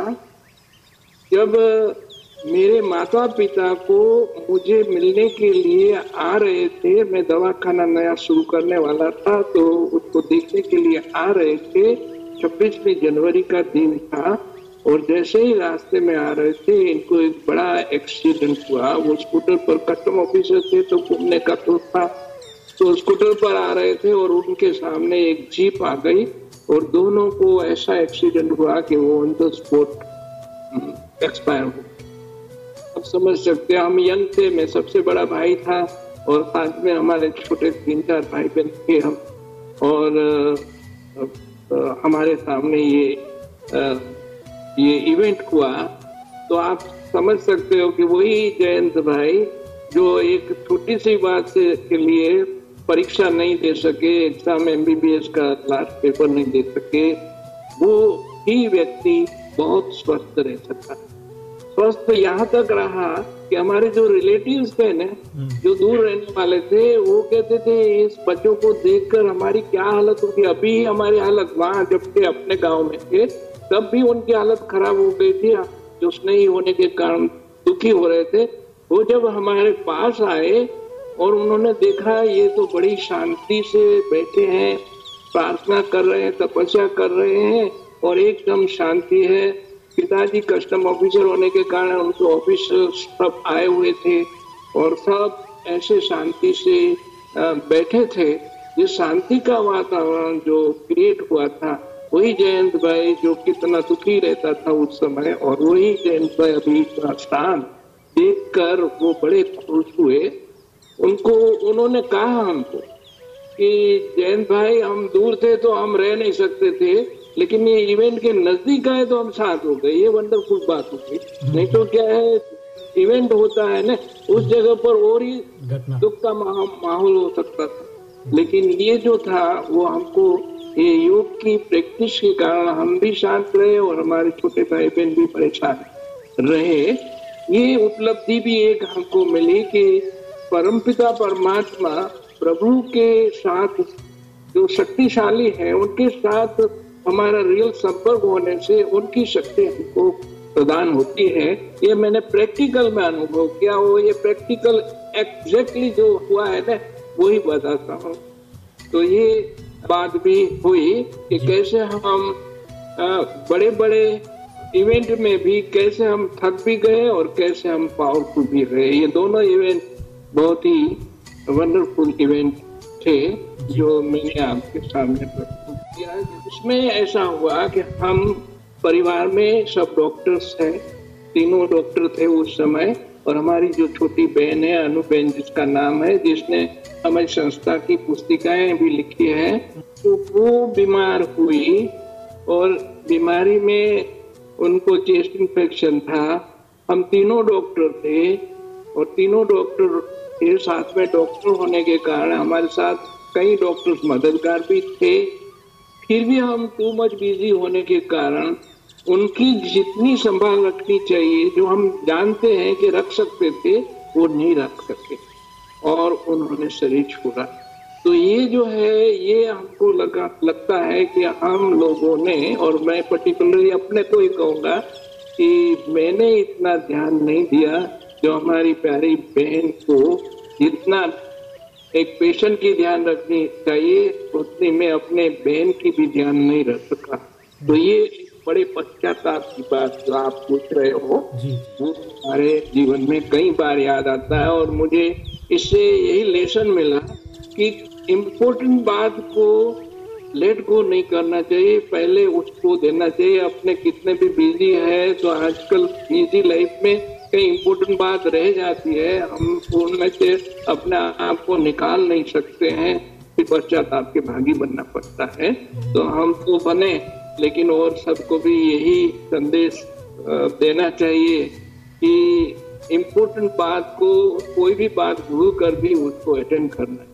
जब मेरे माता पिता को मुझे मिलने के लिए आ रहे थे। मैं दवा खाना नया शुरू करने वाला था तो उसको देखने के लिए आ रहे थे। छब्बीसवीं जनवरी का दिन था और जैसे ही रास्ते में आ रहे थे, इनको एक बड़ा एक्सीडेंट हुआ। वो स्कूटर पर कस्टम ऑफिसर थे तो घूमने का तो था। तो स्कूटर पर आ रहे थे और उनके सामने एक जीप आ गई और दोनों को ऐसा एक्सीडेंट हुआ कि वो ऑन द स्पॉट एक्सपायर हो समझ सकते हैं, हम यंग थे, मैं सबसे बड़ा भाई था और साथ में हमारे छोटे तीन चार भाई बहन थे हम। और हमारे सामने ये ये इवेंट हुआ तो आप समझ सकते हो कि वही जयंत भाई जो एक छोटी सी बात से के लिए परीक्षा नहीं दे सके एग्ज़ाम एमबीबीएस का लास्ट पेपर नहीं दे सके, वो ही व्यक्ति बहुत स्वस्थ रह सकता स्वस्थ यहाँ तक रहा कि हमारे जो रिलेटिव्स थे ना जो दूर रहने वाले थे वो कहते थे इस बच्चों को देखकर हमारी क्या हालत होगी अभी ही हमारी हालत वहाँ जब थे अपने गाँव में थे तब भी उनकी हालत खराब हो गई थी जो नहीं होने के कारण दुखी हो रहे थे। वो जब हमारे पास आए और उन्होंने देखा ये तो बड़ी शांति से बैठे हैं प्रार्थना कर रहे हैं तपस्या कर रहे हैं और एकदम शांति है। पिताजी कस्टम ऑफिसर होने के कारण उनके ऑफ़िस सब आए हुए थे और सब ऐसे शांति से बैठे थे। ये शांति का वातावरण जो क्रिएट हुआ था, वही जयंत भाई जो कितना दुखी रहता था उस समय और वही जयंत भाई अभी इतना शांत देखकर वो बड़े खुश हुए। उनको, उन्होंने कहा हमको कि जयंत भाई, हम दूर थे तो हम रह नहीं सकते थे। लेकिन ये इवेंट के नज़दीक आए तो हम साथ हो गए। ये वंडरफुल बात हो गई। नहीं तो क्या है इवेंट होता है ना उस जगह पर और ही दुख का माहौल हो सकता था। लेकिन ये जो था वो हमको ये योग की प्रैक्टिस के कारण हम भी शांत रहे और हमारे छोटे भाई बहन भी परेशान रहे। ये उपलब्धि भी एक हमको मिली कि परमपिता परमात्मा प्रभु के साथ जो शक्तिशाली है उनके साथ हमारा रियल संपर्क होने से उनकी शक्ति हमको प्रदान होती है। ये मैंने प्रैक्टिकल में अनुभव किया वो ये प्रैक्टिकल एग्जैक्टली जो हुआ है ना वही बताता हूँ। तो ये बात भी हुई कि कैसे हम बड़े बड़े इवेंट में भी कैसे हम थक भी गए और कैसे हम पावरफुल भी रहे। ये दोनों इवेंट बहुत ही वंडरफुल इवेंट थे जो। मैंने आपके सामने प्रस्तुत इसमें ऐसा हुआ कि हम परिवार में सब डॉक्टर्स हैं। तीनों डॉक्टर थे उस समय और हमारी जो छोटी बहन है, अनु बहन जिसका नाम है, जिसने हमारी संस्था की पुस्तिकाएँ भी लिखी है तो वो बीमार हुई और बीमारी में उनको चेस्ट इन्फेक्शन था। हम तीनों डॉक्टर थे और तीनों डॉक्टर के साथ में डॉक्टर होने के कारण हमारे साथ कई डॉक्टर्स मददगार भी थे। फिर भी हम टू मच बिज़ी होने के कारण उनकी जितनी संभाल रखनी चाहिए, जो हम जानते हैं कि रख सकते थे, वो नहीं रख सके। और उन्होंने शरीर छोड़ा। तो ये जो है, ये हमको लगा, लगता है कि हम लोगों ने, और मैं पर्टिकुलरली अपने को ही कहूँगा कि मैंने इतना ध्यान नहीं दिया, जो हमारी प्यारी बहन को जितना एक पेशेंट की ध्यान रखनी चाहिए उतनी में अपने बहन की भी ध्यान नहीं रख सका। तो ये बड़े पश्चाताप की बात जो आप पूछ रहे हो वो हमारे जीवन में कई बार याद आता है और मुझे इससे यही लेसन मिला कि इम्पोर्टेंट बात को लेट गो नहीं करना चाहिए, पहले उसको देना चाहिए। अपने कितने भी बिज़ी है तो आजकल बिज़ी लाइफ में कई इम्पोर्टेंट बात रह जाती है। हम उनमें से अपने आप को निकाल नहीं सकते हैं फिर पश्चाताप के भागी बनना पड़ता है। तो हम तो बने, लेकिन और सबको भी यही संदेश देना चाहिए कि इम्पोर्टेंट बात को, कोई भी बात भूल कर भी उसको अटेंड करना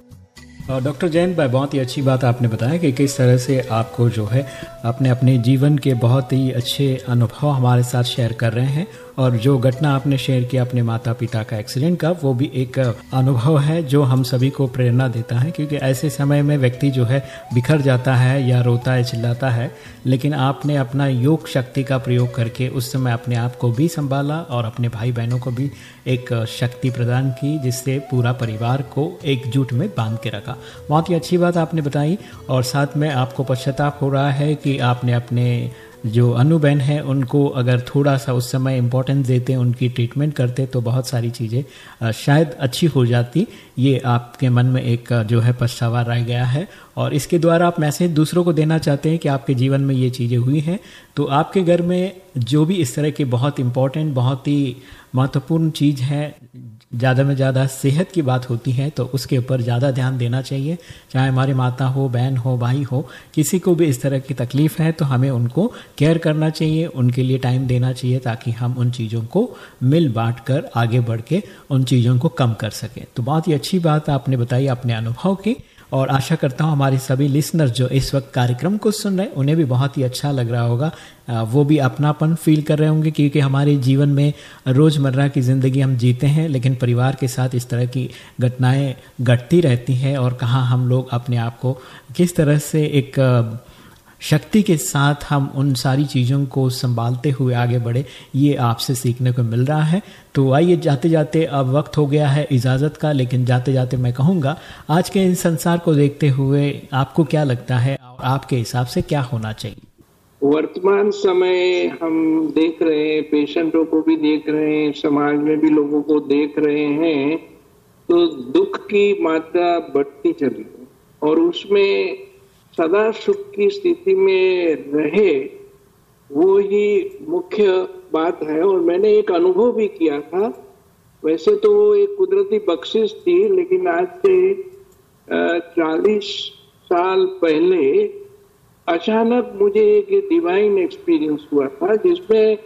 डॉक्टर जैन भाई बहुत ही अच्छी बात आपने बताया कि किस तरह से आपको जो है अपने अपने जीवन के बहुत ही अच्छे अनुभव हमारे साथ शेयर कर रहे हैं। और जो घटना आपने शेयर किया अपने माता पिता का एक्सीडेंट का, वो भी एक अनुभव है जो हम सभी को प्रेरणा देता है, क्योंकि ऐसे समय में व्यक्ति जो है बिखर जाता है या रोता है, चिल्लाता है, लेकिन आपने अपना योग शक्ति का प्रयोग करके उस समय अपने आप को भी संभाला और अपने भाई बहनों को भी एक शक्ति प्रदान की, जिससे पूरा परिवार को एकजुट में बाँध के रखा। बहुत ही अच्छी बात आपने बताई और साथ में आपको पश्चाताप हो रहा है कि आपने अपने जो अनु बहन है, उनको अगर थोड़ा सा उस समय इम्पोर्टेंस देते, उनकी ट्रीटमेंट करते तो बहुत सारी चीज़ें शायद अच्छी हो जाती। ये आपके मन में एक जो है पछतावा रह गया है। और इसके द्वारा आप मैसेज दूसरों को देना चाहते हैं कि आपके जीवन में ये चीज़ें हुई हैं तो आपके घर में जो भी इस तरह के बहुत इम्पोर्टेंट बहुत ही महत्वपूर्ण चीज़ है ज़्यादा में ज़्यादा सेहत की बात होती है तो उसके ऊपर ज़्यादा ध्यान देना चाहिए। चाहे हमारी माता हो, बहन हो, भाई हो, किसी को भी इस तरह की तकलीफ़ है तो हमें उनको केयर करना चाहिए, उनके लिए टाइम देना चाहिए, ताकि हम उन चीज़ों को मिल बांट कर आगे बढ़ के उन चीज़ों को कम कर सकें। तो बहुत ही अच्छी बात आपने बताई अपने अनुभव की। और आशा करता हूँ हमारे सभी लिसनर जो इस वक्त कार्यक्रम को सुन रहे हैं, उन्हें भी बहुत ही अच्छा लग रहा होगा। वो भी अपनापन फील कर रहे होंगे क्योंकि हमारे जीवन में रोज़मर्रा की ज़िंदगी हम जीते हैं, लेकिन परिवार के साथ इस तरह की घटनाएँ घटती रहती हैं और कहाँ हम लोग अपने आप को किस तरह से एक शक्ति के साथ हम उन सारी चीज़ों को संभालते हुए आगे बढ़े, ये आपसे सीखने को मिल रहा है। तो आइए जाते जाते अब वक्त हो गया है इजाज़त का, लेकिन जाते जाते मैं कहूँगा, आज के इस संसार को देखते हुए आपको क्या लगता है और आपके हिसाब से क्या होना चाहिए? वर्तमान समय हम देख रहे हैं, पेशेंटों को भी देख रहे हैं, समाज में भी लोगों को देख रहे हैं तो दुख की मात्रा बढ़ती चल और उसमें सदा सुख की स्थिति में रहे, वो ही मुख्य बात है। और मैंने एक अनुभव भी किया था। वैसे तो वो एक कुदरती बख्शिश थी, लेकिन आज से चालीस साल पहले अचानक मुझे एक डिवाइन एक्सपीरियंस हुआ था, जिसमें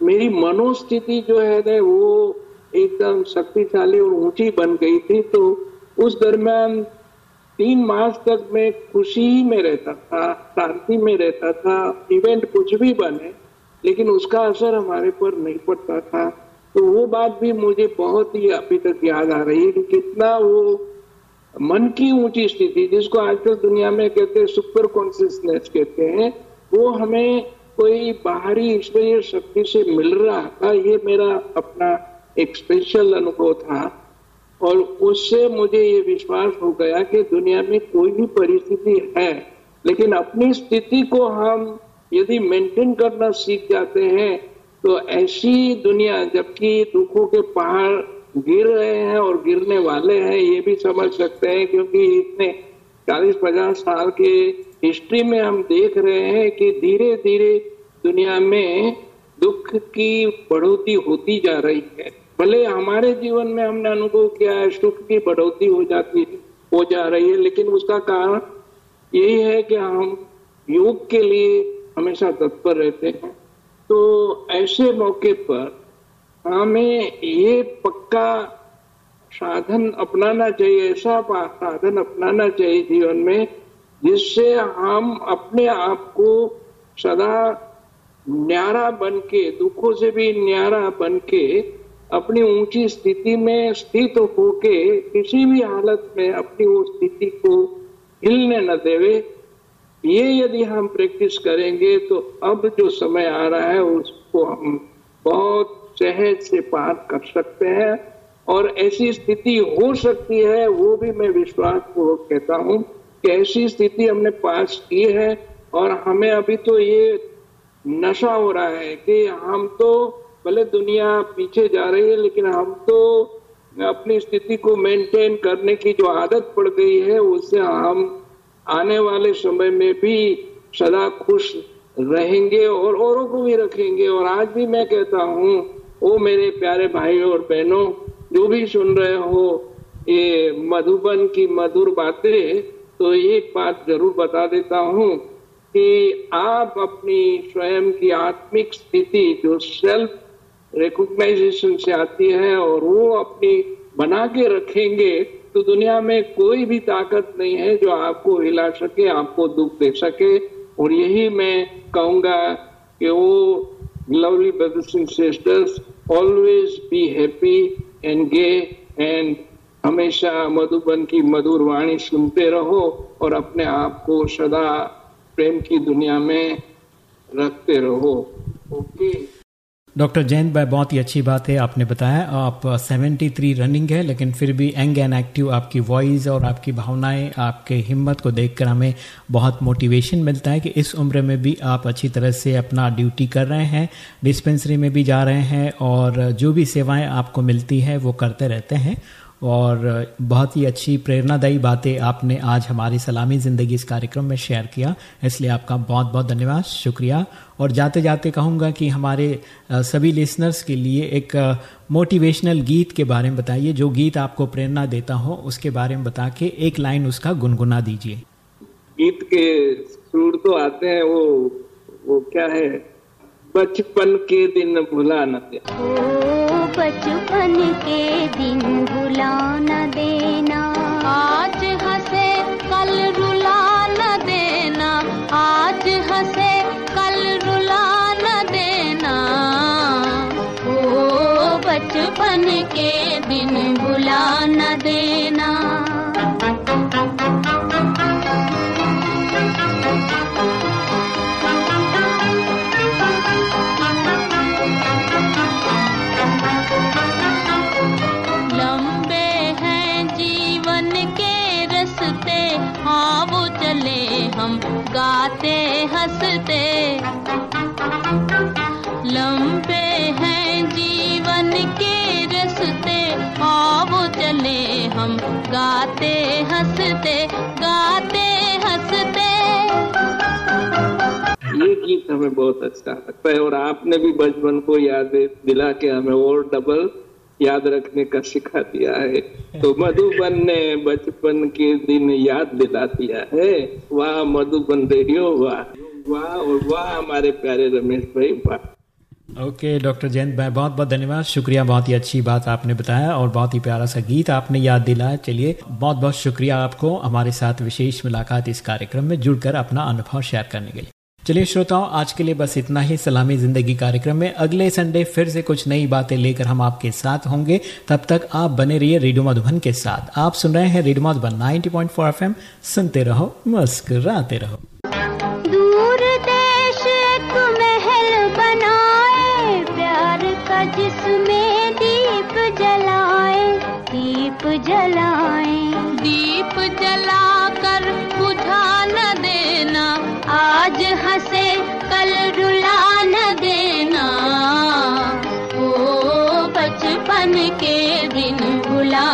मेरी मनोस्थिति जो है ना, वो एकदम शक्तिशाली और ऊँची बन गई थी। तो उस दरमियान तीन मास तक मैं खुशी ही में रहता था, शांति में रहता था इवेंट कुछ भी बने, लेकिन उसका असर हमारे पर नहीं पड़ता था। तो वो बात भी मुझे बहुत ही अभी तक याद आ रही है कि कितना वो मन की ऊँची स्थिति, जिसको आजकल दुनिया में कहते हैं सुपर कॉन्सियसनेस कहते हैं, वो हमें कोई बाहरी ईश्वरीय शक्ति से मिल रहा था। ये मेरा अपना एक स्पेशल अनुभव था। और उससे मुझे ये विश्वास हो गया कि दुनिया में कोई भी परिस्थिति है, लेकिन अपनी स्थिति को हम यदि मेंटेन करना सीख जाते हैं तो ऐसी दुनिया जबकि दुखों के पहाड़ गिर रहे हैं और गिरने वाले हैं, ये भी समझ सकते हैं, क्योंकि इतने चालीस पचास साल के हिस्ट्री में हम देख रहे हैं कि धीरे धीरे दुनिया में दुख की बढ़ोतरी होती जा रही है। भले हमारे जीवन में हमने अनुभव किया है, सुख की बढ़ोतरी हो जाती है, हो जा रही है, लेकिन उसका कारण यही है कि हम योग के लिए हमेशा तत्पर रहते हैं। तो ऐसे मौके पर हमें ये पक्का साधन अपनाना चाहिए, ऐसा साधन अपनाना चाहिए जीवन में, जिससे हम अपने आप को सदा न्यारा बन के दुखों से भी न्यारा बन के अपनी ऊँची स्थिति में स्थित होके किसी भी हालत में अपनी वो स्थिति को हिलने न देवे। ये यदि हम प्रैक्टिस करेंगे तो अब जो समय आ रहा है, उसको हम बहुत सहज से पार कर सकते हैं। और ऐसी स्थिति हो सकती है, वो भी मैं विश्वास पूर्वक कहता हूँ कि ऐसी स्थिति हमने पास की है। और हमें अभी तो ये नशा हो रहा है कि हम तो भले दुनिया पीछे जा रही है, लेकिन हम तो अपनी स्थिति को मेंटेन करने की जो आदत पड़ गई है, उससे हम आने वाले समय में भी सदा खुश रहेंगे और औरों को भी रखेंगे। और आज भी मैं कहता हूँ, ओ मेरे प्यारे भाई और बहनों, जो भी सुन रहे हो ये मधुबन की मधुर बातें तो एक बात ज़रूर बता देता हूँ कि आप अपनी स्वयं की आत्मिक स्थिति, जो सेल्फ रिकॉग्नाइजेशन से आती है और वो अपनी बना के रखेंगे तो दुनिया में कोई भी ताकत नहीं है जो आपको हिला सके, आपको दुख दे सके और यही मैं कहूँगा कि वो lovely brothers and sisters always be happy and gay and हमेशा मधुबन की मधुर वाणी सुनते रहो और अपने आप को सदा प्रेम की दुनिया में रखते रहो ओके okay. डॉक्टर जयंत भाई, बहुत ही अच्छी बात है, आपने बताया। आप 73 रनिंग है, लेकिन फिर भी यंग एंड एक्टिव आपकी वॉइस और आपकी भावनाएँ, आपके हिम्मत को देखकर हमें बहुत मोटिवेशन मिलता है कि इस उम्र में भी आप अच्छी तरह से अपना ड्यूटी कर रहे हैं डिस्पेंसरी में भी जा रहे हैं और जो भी सेवाएँ आपको मिलती है, वो करते रहते हैं। और बहुत ही अच्छी प्रेरणादायी बातें आपने आज हमारी सलामी ज़िंदगी इस कार्यक्रम में शेयर किया। इसलिए आपका बहुत बहुत धन्यवाद, शुक्रिया। और जाते जाते कहूँगा कि हमारे सभी लिसनर्स के लिए एक मोटिवेशनल गीत के बारे में बताइए। जो गीत आपको प्रेरणा देता हो, उसके बारे में बता के एक लाइन उसका गुनगुना दीजिए। गीत के सुर तो आते हैं, वो वो क्या है? बचपन के दिन भुला न दे। बचपन के दिन भुला न देना। आज हंसे, कल रुला न देना। आज हंसे, कल रुला न देना। ओ, बचपन के से लंबे हैं जीवन के रस्ते आओ चले हम। गाते, हँसते गाते, हँसते। ये गीत हमें बहुत अच्छा लगता है और आपने भी बचपन को याद दिला के हमें और डबल याद रखने का सिखा दिया है। तो मधुबन ने बचपन के दिन याद दिला दिया है। वाह, मधुबन रेडियो वाह। हमारे प्यारे रमेश भाई ओके, डॉक्टर जयंत भाई, बहुत बहुत धन्यवाद। शुक्रिया, बहुत ही अच्छी बात आपने बताया और बहुत ही प्यारा सा गीत आपने याद दिलाया। चलिए, बहुत बहुत शुक्रिया आपको हमारे साथ विशेष मुलाकात इस कार्यक्रम में जुड़कर अपना अनुभव शेयर करने के लिए। चलिए, श्रोताओं, आज के लिए बस इतना ही। सलामी ज़िंदगी कार्यक्रम में अगले संडे फिर से कुछ नई बातें लेकर हम आपके साथ होंगे। तब तक आप बने रहिए रेडियो मधुबन के साथ। आप सुन रहे हैं रेडियो मधुबन 90.4 एफएम। सुनते रहो, मुस्कुराते रहो। जलाए। दीप जलाकर बुझा न देना, आज हंसे कल रुला न देना। ओ बचपन के दिन भुला